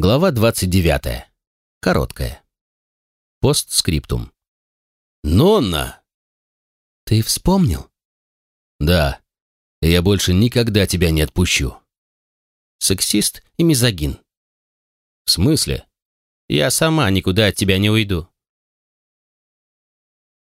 Глава 29. Короткая. Постскриптум. «Нонна!» «Ты вспомнил?» «Да. Я больше никогда тебя не отпущу». «Сексист и мизогин». «В смысле?» «Я сама никуда от тебя не уйду.